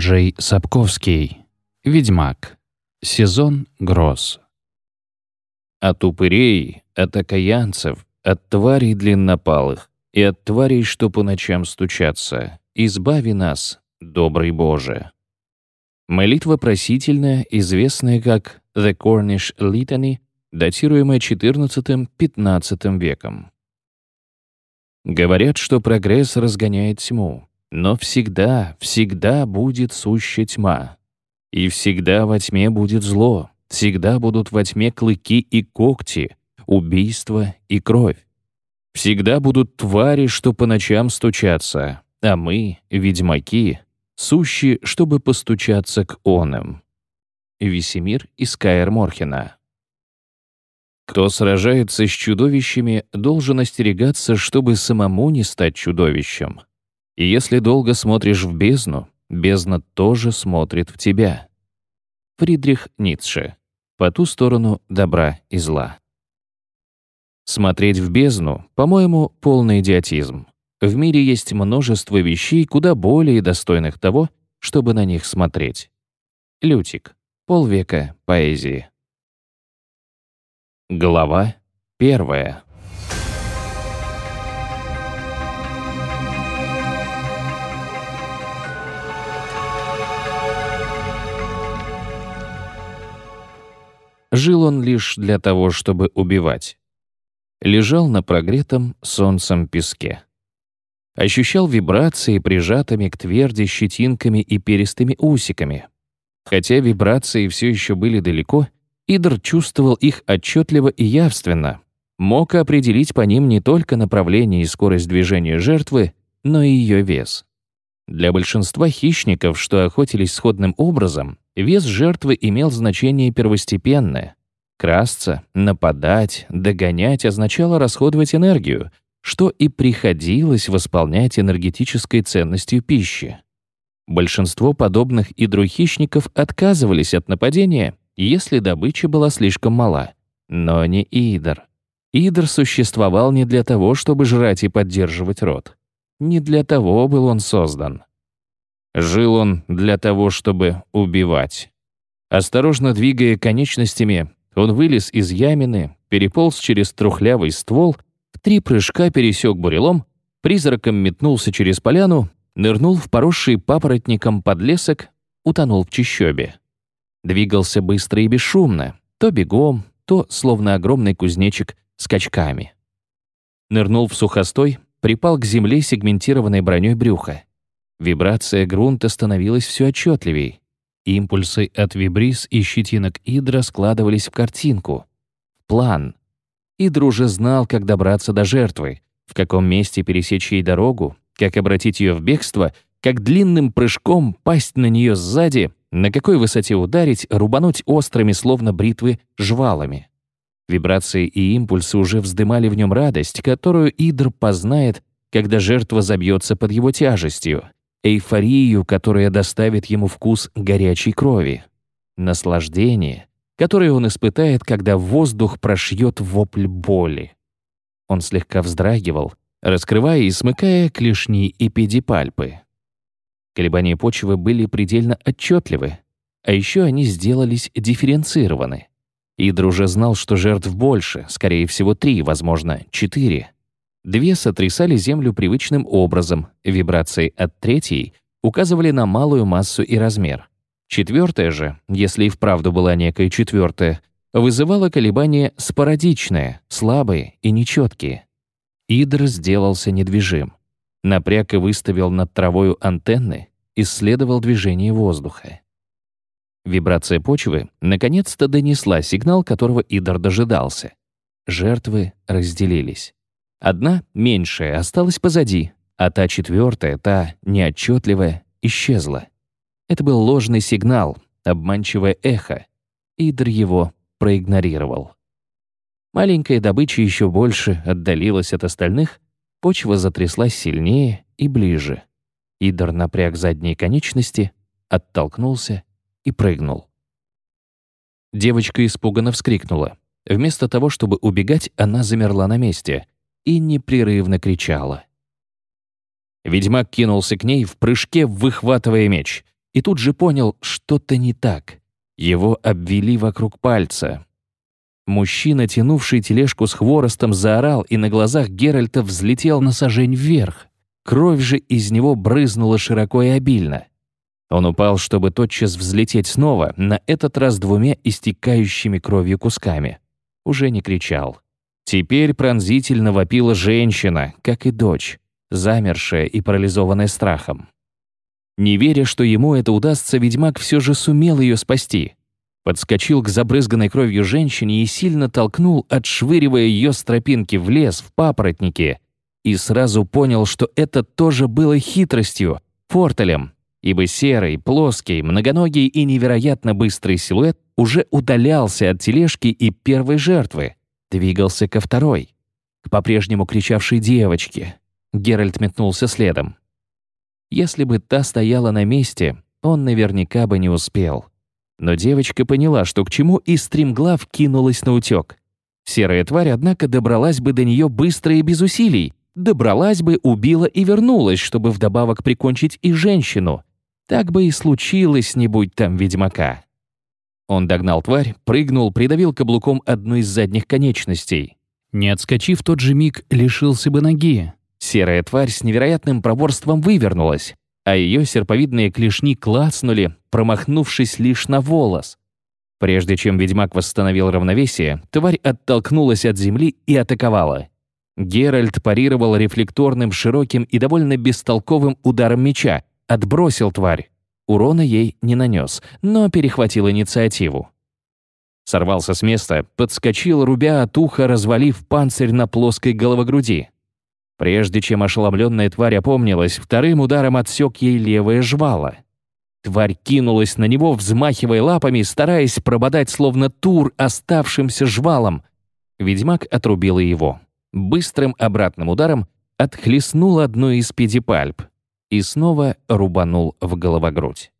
Анджей Сапковский. Ведьмак. Сезон гроз. От упырей, от окаянцев, от тварей длиннопалых и от тварей, что по ночам стучатся, избави нас, добрый Боже. Молитва просительная, известная как «The Cornish Litany», датируемая XIV-XV веком. Говорят, что прогресс разгоняет тьму, но всегда, всегда будет сущая тьма. И всегда во тьме будет зло, всегда будут во тьме клыки и когти, убийство и кровь. Всегда будут твари, что по ночам стучатся, а мы, ведьмаки, сущи, чтобы постучаться к онам. Весемир из Каэр Морхена. Кто сражается с чудовищами, должен остерегаться, чтобы самому не стать чудовищем. И если долго смотришь в бездну, бездна тоже смотрит в тебя. Фридрих Ницше. По ту сторону добра и зла. Смотреть в бездну, по-моему, полный идиотизм. В мире есть множество вещей, куда более достойных того, чтобы на них смотреть. Лютик. Полвека поэзии. Глава первая. Жил он лишь для того, чтобы убивать. Лежал на прогретом солнцем песке. Ощущал вибрации прижатыми к тверди щетинками и перистыми усиками. Хотя вибрации все еще были далеко, Идр чувствовал их отчетливо и явственно, мог определить по ним не только направление и скорость движения жертвы, но и ее вес. Для большинства хищников, что охотились сходным образом, вес жертвы имел значение первостепенное. Красться, нападать, догонять означало расходовать энергию, что и приходилось восполнять энергетической ценностью пищи. Большинство подобных идрухищников отказывались от нападения, если добыча была слишком мала. Но не Идр. Идр существовал не для того, чтобы жрать и поддерживать род. Не для того был он создан. Жил он для того, чтобы убивать. Осторожно двигая конечностями, он вылез из ямины, переполз через трухлявый ствол, в три прыжка пересек бурелом, призраком метнулся через поляну, нырнул в поросший папоротником подлесок, утонул в чащобе. Двигался быстро и бесшумно, то бегом, то, словно огромный кузнечик, скачками. Нырнул в сухостой, припал к земле сегментированной броней брюха. Вибрация грунта становилась все отчетливей. Импульсы от вибрис и щетинок Идра складывались в картинку. План. Идр уже знал, как добраться до жертвы, в каком месте пересечь ей дорогу, как обратить ее в бегство, как длинным прыжком пасть на нее сзади, на какой высоте ударить, рубануть острыми, словно бритвы, жвалами. Вибрации и импульсы уже вздымали в нем радость, которую Идр познает, когда жертва забьется под его тяжестью, эйфорию, которая доставит ему вкус горячей крови, наслаждение, которое он испытает, когда воздух прошьет вопль боли. Он слегка вздрагивал, раскрывая и смыкая клешни и педипальпы. Колебания почвы были предельно отчетливы, а еще они сделались дифференцированы. Идр уже знал, что жертв больше, скорее всего, три, возможно, четыре. Две сотрясали Землю привычным образом, вибрации от третьей указывали на малую массу и размер. Четвертая же, если и вправду была некая четвертая, вызывала колебания спорадичные, слабые и нечеткие. Идр сделался недвижим. Напряг и выставил над травою антенны, исследовал движение воздуха. Вибрация почвы наконец-то донесла сигнал, которого Идар дожидался. Жертвы разделились. Одна, меньшая, осталась позади, а та четвертая, та неотчетливая, исчезла. Это был ложный сигнал, обманчивое эхо. Идр его проигнорировал. Маленькая добыча еще больше отдалилась от остальных, почва затряслась сильнее и ближе. Идор напряг задние конечности, оттолкнулся и прыгнул. Девочка испуганно вскрикнула. Вместо того, чтобы убегать, она замерла на месте и непрерывно кричала. Ведьмак кинулся к ней в прыжке, выхватывая меч. и тут же понял, что-то не так. Его обвели вокруг пальца. Мужчина, тянувший тележку с хворостом, заорал, и на глазах Геральта взлетел на сажень вверх. Кровь же из него брызнула широко и обильно. Он упал, чтобы тотчас взлететь снова, на этот раз двумя истекающими кровью кусками. Уже не кричал. Теперь пронзительно вопила женщина, как и дочь, замершая и парализованная страхом. Не веря, что ему это удастся, ведьмак все же сумел ее спасти. Подскочил к забрызганной кровью женщине и сильно толкнул, отшвыривая ее с тропинки в лес, в папоротники. И сразу понял, что это тоже было хитростью, фортелем, ибо серый, плоский, многоногий и невероятно быстрый силуэт уже удалялся от тележки и первой жертвы, двигался ко второй, к по-прежнему кричавшей девочке. Геральт метнулся следом. Если бы та стояла на месте, он наверняка бы не успел. Но девочка поняла, что к чему, и стремглав кинулась на утёк. Серая тварь, однако, добралась бы до нее быстро и без усилий. Добралась бы, убила и вернулась, чтобы вдобавок прикончить и женщину. Так бы и случилось, не будь там ведьмака. Он догнал тварь, прыгнул, придавил каблуком одну из задних конечностей. Не отскочив, тот же миг лишился бы ноги. Серая тварь с невероятным проворством вывернулась, а ее серповидные клешни клацнули, промахнувшись лишь на волос. Прежде чем ведьмак восстановил равновесие, тварь оттолкнулась от земли и атаковала. Геральт парировал рефлекторным, широким и довольно бестолковым ударом меча, отбросил тварь. Урона ей не нанес, но перехватил инициативу. Сорвался с места, подскочил, рубя от уха, развалив панцирь на плоской головогруди. Прежде чем ошеломленная тварь опомнилась, вторым ударом отсек ей левое жвало. Тварь кинулась на него, взмахивая лапами, стараясь прободать словно тур оставшимся жвалом. Ведьмак отрубил его. Быстрым обратным ударом отхлестнул одну из педипальп и снова рубанул в головогрудь.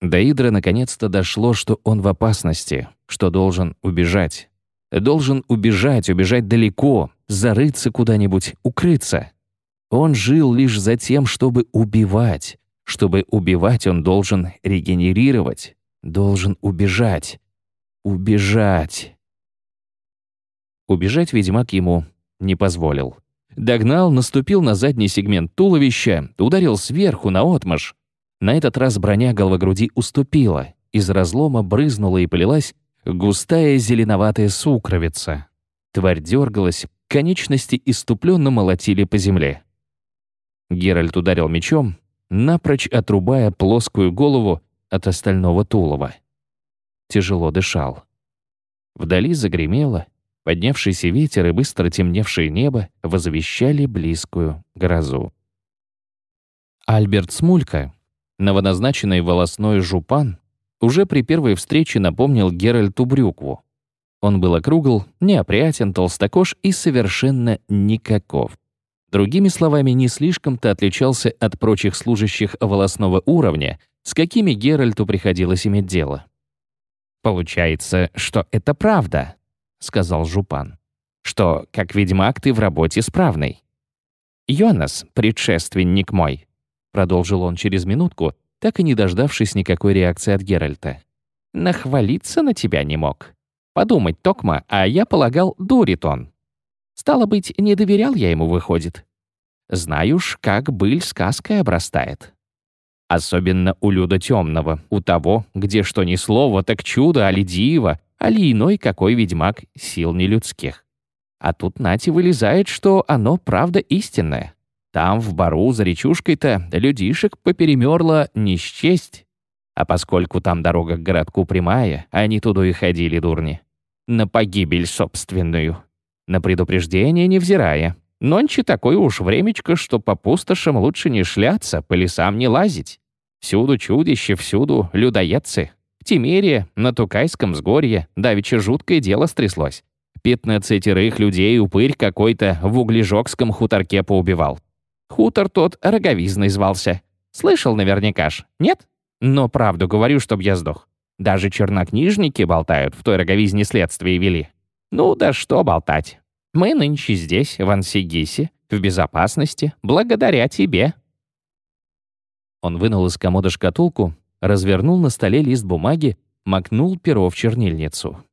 До Идра наконец-то дошло, что он в опасности, что должен убежать. Должен убежать, убежать далеко, зарыться куда-нибудь, укрыться. Он жил лишь за тем, чтобы убивать. Чтобы убивать, он должен регенерировать, должен убежать. Убежать. Убежать ведьмак ему не позволил. Догнал, наступил на задний сегмент туловища, ударил сверху на отмаш. На этот раз броня головогруди уступила. Из разлома брызнула и полилась густая зеленоватая сукровица. Тварь дергалась, конечности иступленно молотили по земле. Геральт ударил мечом, напрочь отрубая плоскую голову от остального тулова. Тяжело дышал. Вдали загремело, поднявшийся ветер и быстро темневшее небо возвещали близкую грозу. Альберт Смулька, новоназначенный волосной жупан, уже при первой встрече напомнил Геральту Брюкву. Он был округл, неопрятен, толстокож и совершенно никаков. Другими словами, не слишком-то отличался от прочих служащих волосного уровня, с какими Геральту приходилось иметь дело. «Получается, что это правда», — сказал Жупан, «что, как ведьмак, ты в работе справный». «Йонас, предшественник мой», — продолжил он через минутку, так и не дождавшись никакой реакции от Геральта. «Нахвалиться на тебя не мог. Подумать, Токма, а я полагал, дурит он. Стало быть, не доверял я ему, выходит. Знаю ж, как быль сказкой обрастает. Особенно у Люда Темного, у того, где что ни слово, так чудо, али диво, али иной какой ведьмак сил нелюдских. А тут нати вылезает, что оно правда истинное. Там, в бару, за речушкой-то, людишек поперемерло не счесть. А поскольку там дорога к городку прямая, они туда и ходили, дурни. На погибель собственную. На предупреждение невзирая. Нонче такое уж времечко, что по пустошам лучше не шляться, по лесам не лазить. Всюду чудище, всюду людоедцы. В Тимере, на Тукайском сгорье, давеча жуткое дело стряслось. Пятнадцатерых людей упырь какой-то в углежокском хуторке поубивал. Хутор тот роговизной звался. Слышал наверняка ж, нет? Но правду говорю, чтоб я сдох. Даже чернокнижники болтают, в той роговизне следствие вели. Ну да что болтать. Мы нынче здесь, в Ансигисе, в безопасности, благодаря тебе. Он вынул из комода шкатулку, развернул на столе лист бумаги, макнул перо в чернильницу.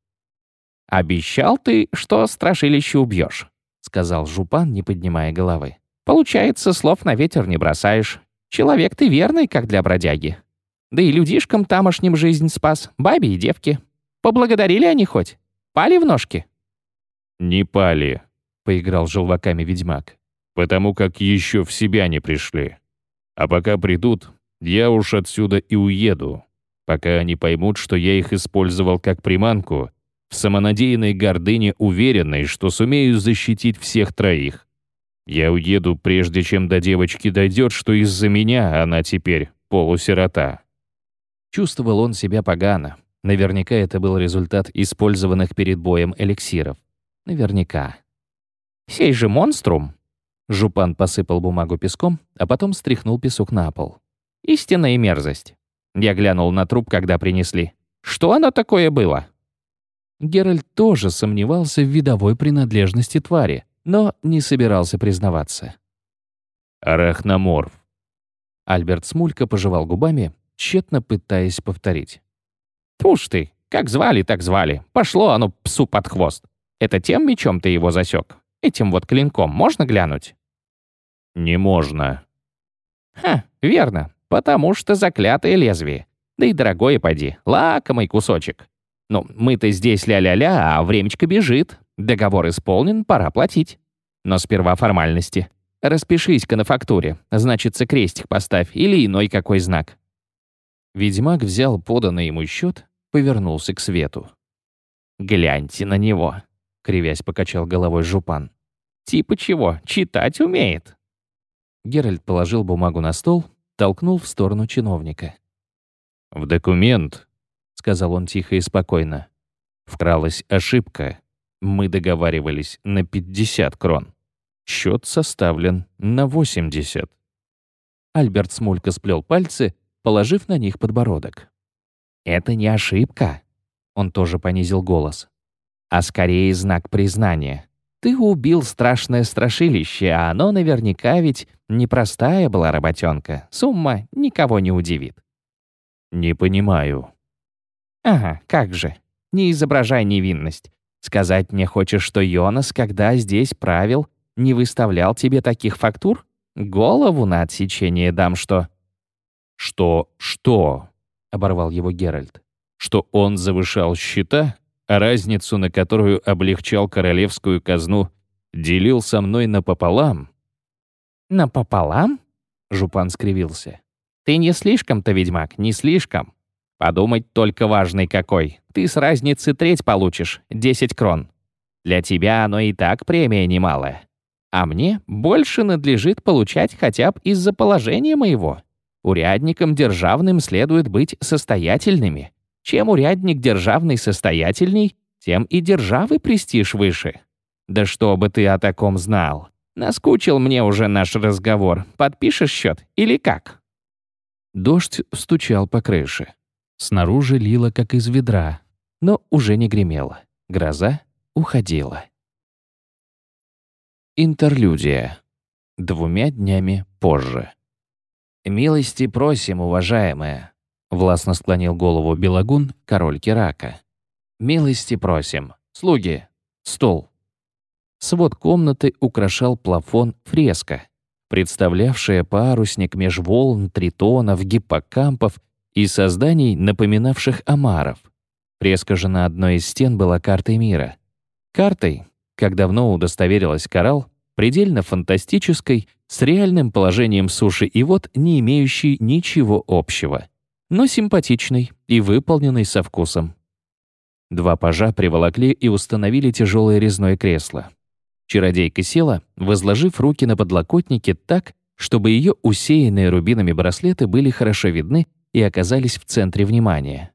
«Обещал ты, что страшилище убьешь», — сказал Жупан, не поднимая головы. «Получается, слов на ветер не бросаешь. Человек ты верный, как для бродяги. Да и людишкам тамошним жизнь спас, бабе и девке. Поблагодарили они хоть? Пали в ножки?» «Не пали», — поиграл желваками ведьмак, «потому как еще в себя не пришли. А пока придут, я уж отсюда и уеду, пока они поймут, что я их использовал как приманку, в самонадеянной гордыне уверенной, что сумею защитить всех троих. Я уеду, прежде чем до девочки дойдет, что из-за меня она теперь полусирота». Чувствовал он себя погано. Наверняка это был результат использованных перед боем эликсиров. Наверняка. «Сей же монструм!» Жупан посыпал бумагу песком, а потом стряхнул песок на пол. «Истинная мерзость!» Я глянул на труп, когда принесли. «Что оно такое было?» Геральт тоже сомневался в видовой принадлежности твари, но не собирался признаваться. «Арахноморф». Альберт Смулька пожевал губами, тщетно пытаясь повторить. «Туж ты! Как звали, так звали. Пошло оно псу под хвост. Это тем мечом ты его засек? Этим вот клинком можно глянуть?» «Не можно». «Ха, верно. Потому что заклятое лезвие. Да и дорогое поди. Лакомый кусочек. Ну, мы-то здесь ля-ля-ля, а времечко бежит. Договор исполнен, пора платить. Но сперва формальности. Распишись-ка на фактуре. Значится, крестик поставь или иной какой знак. Ведьмак взял поданный ему счет, повернулся к свету. «Гляньте на него», — кривясь покачал головой жупан. «Типа чего? Читать умеет». Геральт положил бумагу на стол, толкнул в сторону чиновника. «В документ», — сказал он тихо и спокойно, — «вкралась ошибка. Мы договаривались на 50 крон. Счет составлен на 80». Альберт Смулька сплел пальцы положив на них подбородок. «Это не ошибка», — он тоже понизил голос, «а скорее знак признания. Ты убил страшное страшилище, а оно наверняка ведь непростая была работенка. Сумма никого не удивит». «Не понимаю». «Ага, как же. Не изображай невинность. Сказать мне хочешь, что Йонас, когда здесь правил, не выставлял тебе таких фактур? Голову на отсечение дам, что...» «Что? Что?» — оборвал его Геральт. «Что он завышал счета, а разницу, на которую облегчал королевскую казну, делил со мной напополам?» «Напополам?» — Жупан скривился. «Ты не слишком-то, ведьмак, не слишком. Подумать только важный какой. Ты с разницы треть получишь, 10 крон. Для тебя оно и так премия немалая. А мне больше надлежит получать хотя бы из-за положения моего. Урядникам державным следует быть состоятельными. Чем урядник державный состоятельней, тем и державы престиж выше. Да что бы ты о таком знал? Наскучил мне уже наш разговор. Подпишешь счет или как? Дождь стучал по крыше. Снаружи лило, как из ведра, но уже не гремело. Гроза уходила. Интерлюдия. Двумя днями позже. «Милости просим, уважаемая», — властно склонил голову Белагун, король Кирака. «Милости просим. Слуги. Стол». Свод комнаты украшал плафон фреска, представлявшая парусник меж волн, тритонов, гиппокампов и созданий, напоминавших омаров. Фреска же на одной из стен была картой мира. Картой, как давно удостоверилась Коралл, предельно фантастической, с реальным положением суши и вод, не имеющей ничего общего, но симпатичной и выполненной со вкусом. Два пажа приволокли и установили тяжелое резное кресло. Чародейка села, возложив руки на подлокотники так, чтобы ее усеянные рубинами браслеты были хорошо видны и оказались в центре внимания.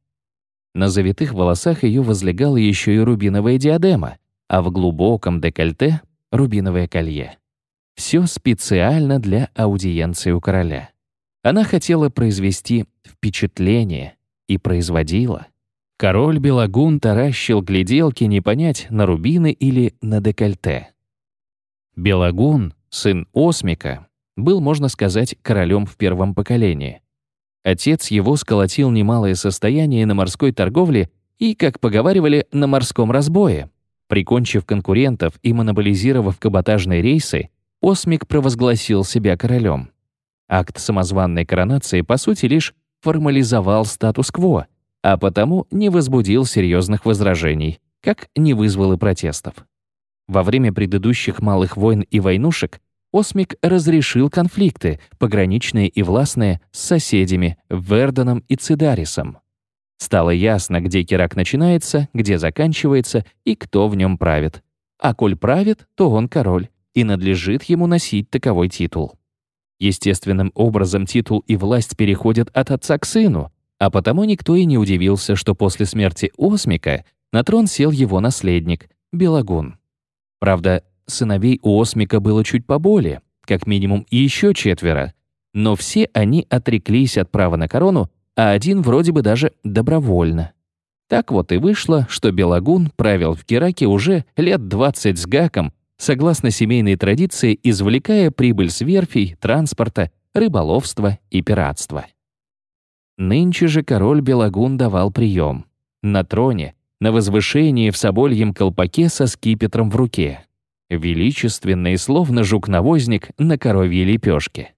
На завитых волосах ее возлегала еще и рубиновая диадема, а в глубоком декольте рубиновое колье. Все специально для аудиенции у короля. Она хотела произвести впечатление и производила. Король Белагун таращил гляделки не понять, на рубины или на декольте. Белагун, сын Осмика, был, можно сказать, королем в первом поколении, Отец его сколотил немалое состояние на морской торговле и, как поговаривали, на морском разбое. Прикончив конкурентов и монополизировав каботажные рейсы, Осмик провозгласил себя королем. Акт самозванной коронации, по сути, лишь формализовал статус-кво, а потому не возбудил серьезных возражений, как не вызвал и протестов. Во время предыдущих малых войн и войнушек Осмик разрешил конфликты, пограничные и властные, с соседями Вердоном и Цидарисом. Стало ясно, где Керак начинается, где заканчивается и кто в нем правит. А коль правит, то он король, и надлежит ему носить таковой титул. Естественным образом титул и власть переходят от отца к сыну, а потому никто и не удивился, что после смерти Осмика на трон сел его наследник, Белагун. Правда, сыновей у Осмика было чуть поболее, как минимум еще четверо, но все они отреклись от права на корону, а один вроде бы даже добровольно. Так вот и вышло, что Белагун правил в Кераке уже лет 20 с гаком, согласно семейной традиции, извлекая прибыль с верфей, транспорта, рыболовства и пиратства. Нынче же король Белагун давал прием. На троне, на возвышении в собольем колпаке со скипетром в руке. Величественный, словно жук-навозник на коровьей лепешке.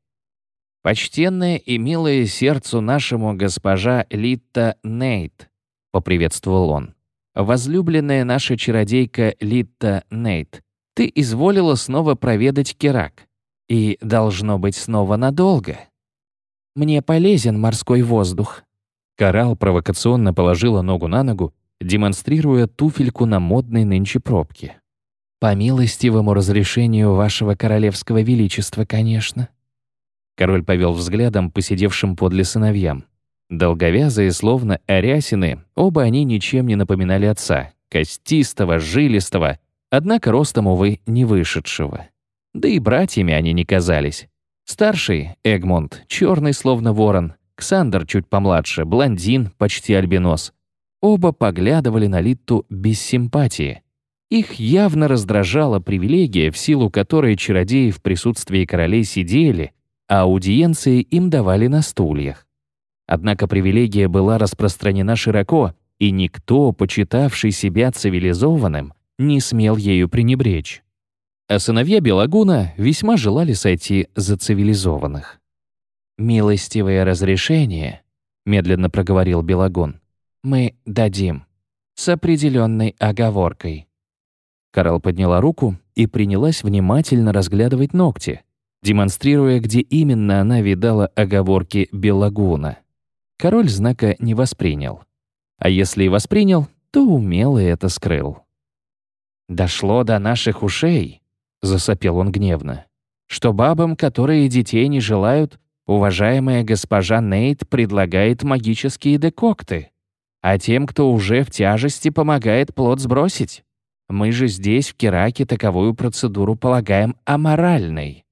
«Почтенная и милая сердцу нашему госпожа Литта Нейт», — поприветствовал он. «Возлюбленная наша чародейка Литта Нейт, ты изволила снова проведать Керак. И, должно быть, снова надолго. Мне полезен морской воздух». Коралл провокационно положила ногу на ногу, демонстрируя туфельку на модной нынче пробке. «По милостивому разрешению вашего королевского величества, конечно». Король повел взглядом посидевшим подле сыновьям. Долговязые, словно арясины, оба они ничем не напоминали отца, костистого, жилистого, однако ростом, увы, не вышедшего. Да и братьями они не казались. Старший, Эгмонт, черный, словно ворон, Ксандр чуть помладше, блондин, почти альбинос. Оба поглядывали на Литту без симпатии. Их явно раздражала привилегия, в силу которой чародеи в присутствии королей сидели, а аудиенции им давали на стульях. Однако привилегия была распространена широко, и никто, почитавший себя цивилизованным, не смел ею пренебречь. А сыновья Белагуна весьма желали сойти за цивилизованных. «Милостивое разрешение», — медленно проговорил Белагун, — «мы дадим. С определенной оговоркой». Карл подняла руку и принялась внимательно разглядывать ногти, демонстрируя, где именно она видала оговорки Белагуна. Король знака не воспринял. А если и воспринял, то умело это скрыл. «Дошло до наших ушей», — засопел он гневно, «что бабам, которые детей не желают, уважаемая госпожа Нейт предлагает магические декокты, а тем, кто уже в тяжести, помогает плод сбросить. Мы же здесь, в Кераке, таковую процедуру полагаем аморальной.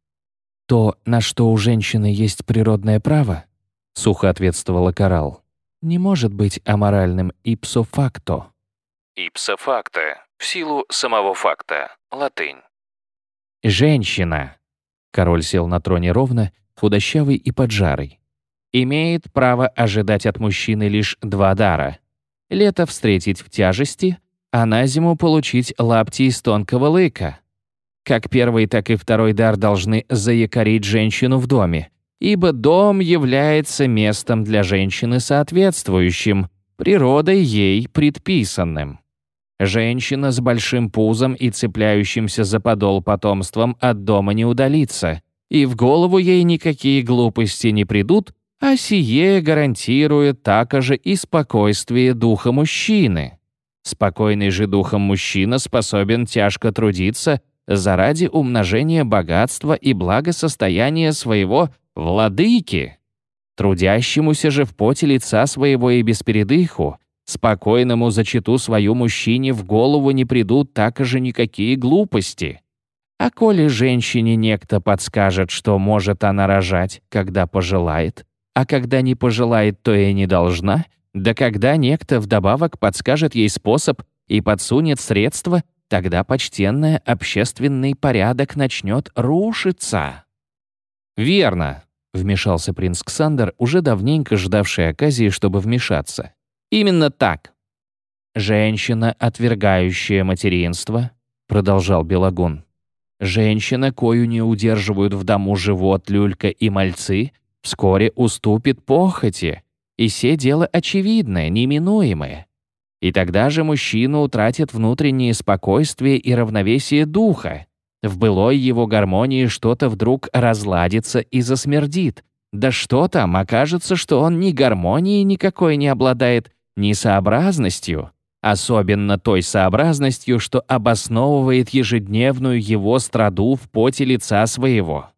«То, на что у женщины есть природное право», — сухо ответствовала Коралл, «не может быть аморальным ipso facto». «Ipso facto» — в силу самого факта, латынь. «Женщина», — король сел на троне ровно, худощавый и поджарый, «имеет право ожидать от мужчины лишь два дара. Лето встретить в тяжести, а на зиму получить лапти из тонкого лыка». Как первый, так и второй дар должны заякорить женщину в доме, ибо дом является местом для женщины соответствующим, природой ей предписанным. Женщина с большим пузом и цепляющимся за подол потомством от дома не удалится, и в голову ей никакие глупости не придут, а сие гарантирует также и спокойствие духа мужчины. Спокойный же духом мужчина способен тяжко трудиться заради умножения богатства и благосостояния своего владыки. Трудящемуся же в поте лица своего и без передыху, спокойному зачиту свою мужчине в голову не придут так же никакие глупости. А коли женщине некто подскажет, что может она рожать, когда пожелает, а когда не пожелает, то и не должна, да когда некто вдобавок подскажет ей способ и подсунет средства, тогда почтенный общественный порядок начнет рушиться. «Верно», — вмешался принц Ксандер, уже давненько ждавший оказии, чтобы вмешаться. «Именно так. Женщина, отвергающая материнство», — продолжал Белагун. «Женщина, кою не удерживают в дому живот, люлька и мальцы, вскоре уступит похоти, и все дело очевидное, неминуемое. И тогда же мужчина утратит внутреннее спокойствие и равновесие духа. В былой его гармонии что-то вдруг разладится и засмердит. Да что там, окажется, что он ни гармонии никакой не обладает, ни сообразностью. Особенно той сообразностью, что обосновывает ежедневную его страду в поте лица своего.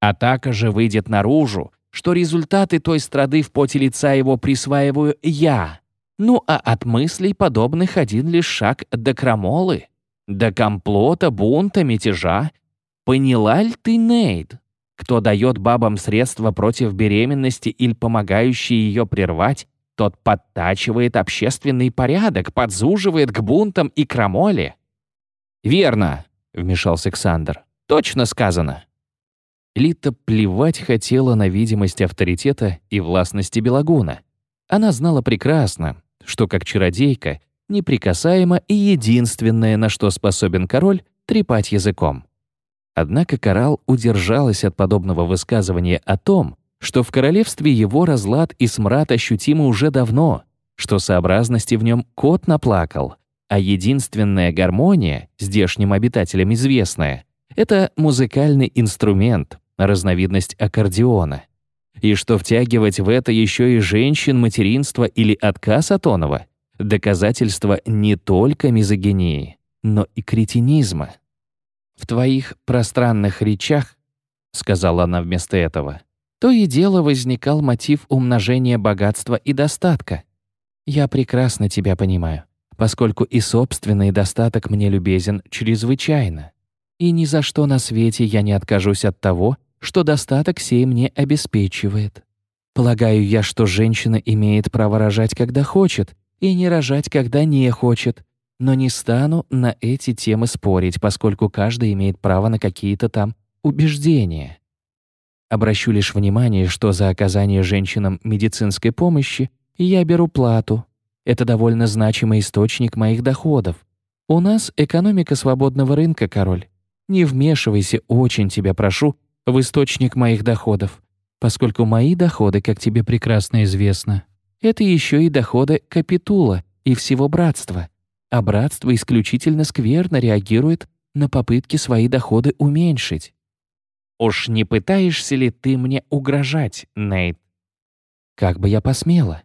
Атака же выйдет наружу, что результаты той страды в поте лица его присваиваю я, ну а от мыслей подобных один лишь шаг до крамолы, до комплота, бунта, мятежа. Поняла ли ты, Нейд? Кто дает бабам средства против беременности или помогающие ее прервать, тот подтачивает общественный порядок, подзуживает к бунтам и крамоле. «Верно», — вмешался Александр. «Точно сказано». Лита плевать хотела на видимость авторитета и властности Белагуна. Она знала прекрасно, что как чародейка неприкасаемо и единственное, на что способен король, трепать языком. Однако Коралл удержалась от подобного высказывания о том, что в королевстве его разлад и смрад ощутимы уже давно, что сообразности в нем кот наплакал, а единственная гармония, здешним обитателям известная, это музыкальный инструмент, разновидность аккордеона и что втягивать в это еще и женщин материнства или отказ от оного — доказательство не только мизогинии, но и кретинизма. «В твоих пространных речах, — сказала она вместо этого, — то и дело возникал мотив умножения богатства и достатка. Я прекрасно тебя понимаю, поскольку и собственный достаток мне любезен чрезвычайно. И ни за что на свете я не откажусь от того, что достаток сей мне обеспечивает. Полагаю я, что женщина имеет право рожать, когда хочет, и не рожать, когда не хочет, но не стану на эти темы спорить, поскольку каждый имеет право на какие-то там убеждения. Обращу лишь внимание, что за оказание женщинам медицинской помощи я беру плату. Это довольно значимый источник моих доходов. У нас экономика свободного рынка, король. Не вмешивайся, очень тебя прошу, в источник моих доходов, поскольку мои доходы, как тебе прекрасно известно, это еще и доходы капитула и всего братства, а братство исключительно скверно реагирует на попытки свои доходы уменьшить. Уж не пытаешься ли ты мне угрожать, Нейт? Как бы я посмела.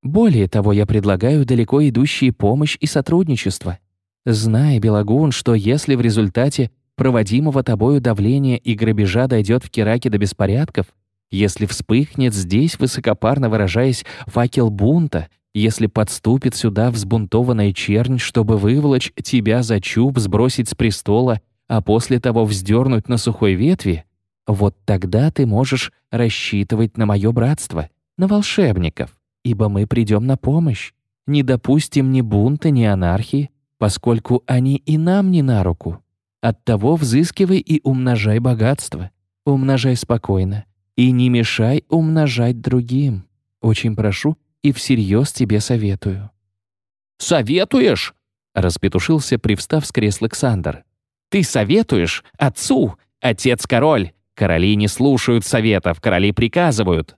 Более того, я предлагаю далеко идущие помощь и сотрудничество. Зная, Белагун, что если в результате проводимого тобою давления и грабежа дойдет в Кераке до беспорядков, если вспыхнет здесь, высокопарно выражаясь, факел бунта, если подступит сюда взбунтованная чернь, чтобы выволочь тебя за чуб, сбросить с престола, а после того вздернуть на сухой ветви, вот тогда ты можешь рассчитывать на мое братство, на волшебников, ибо мы придем на помощь, не допустим ни бунта, ни анархии, поскольку они и нам не на руку. Оттого взыскивай и умножай богатство. Умножай спокойно. И не мешай умножать другим. Очень прошу и всерьез тебе советую». «Советуешь?» — распетушился, привстав с кресла Александр. «Ты советуешь? Отцу? Отец-король. Короли не слушают советов, короли приказывают».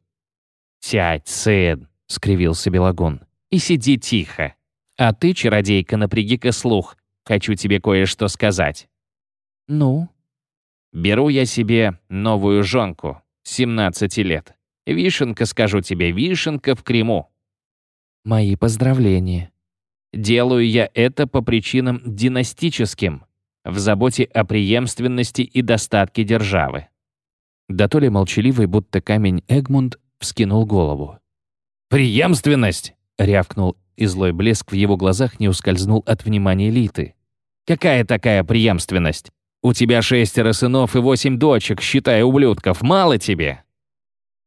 «Сядь, сын», — скривился Белагун, — «и сиди тихо. А ты, чародейка, напряги-ка слух. Хочу тебе кое-что сказать». «Ну?» «Беру я себе новую жонку, 17 лет. Вишенка, скажу тебе, вишенка в Крему». «Мои поздравления». «Делаю я это по причинам династическим, в заботе о преемственности и достатке державы». Да то ли молчаливый, будто камень Эгмунд, вскинул голову. «Преемственность!» — рявкнул, и злой блеск в его глазах не ускользнул от внимания Литы. «Какая такая преемственность? У тебя шестеро сынов и восемь дочек, считай ублюдков. Мало тебе?»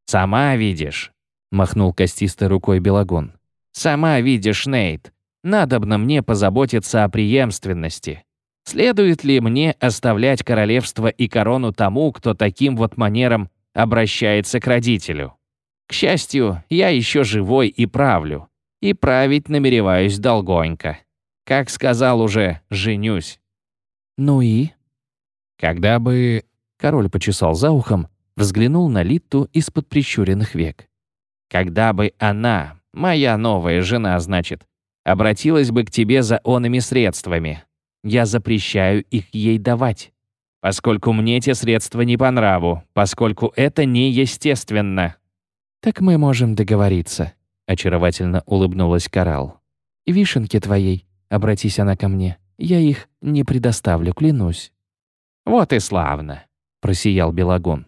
«Сама видишь», — махнул костистой рукой Белогон. «Сама видишь, Нейт. Надобно мне позаботиться о преемственности. Следует ли мне оставлять королевство и корону тому, кто таким вот манером обращается к родителю. К счастью, я еще живой и правлю. И править намереваюсь долгонько. Как сказал уже, женюсь. Ну и? Когда бы... Король почесал за ухом, взглянул на Литту из-под прищуренных век. Когда бы она, моя новая жена, значит, обратилась бы к тебе за онными средствами, я запрещаю их ей давать, поскольку мне те средства не по нраву, поскольку это неестественно». «Так мы можем договориться», — очаровательно улыбнулась Коралл. «Вишенки твоей, обратись она ко мне, я их не предоставлю, клянусь». «Вот и славно», — просиял Белогон.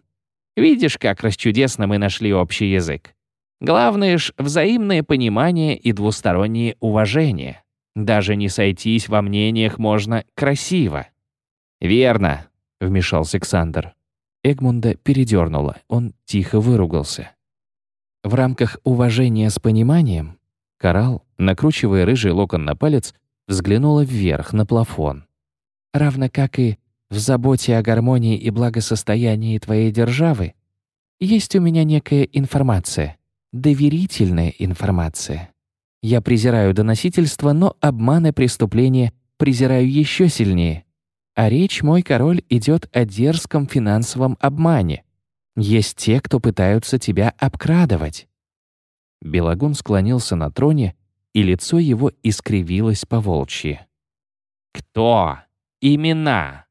«Видишь, как расчудесно мы нашли общий язык. Главное ж взаимное понимание и двустороннее уважение. Даже не сойтись во мнениях можно красиво. «Верно», — вмешался Александр. Эгмунда передернуло, он тихо выругался. В рамках уважения с пониманием Коралл, накручивая рыжий локон на палец, взглянула вверх на плафон. «Равно как и в заботе о гармонии и благосостоянии твоей державы, есть у меня некая информация, доверительная информация. Я презираю доносительство, но обман и преступление презираю еще сильнее. А речь, мой король, идет о дерзком финансовом обмане. Есть те, кто пытаются тебя обкрадывать». Белогун склонился на троне, и лицо его искривилось по волчьи. «Кто? Имена?»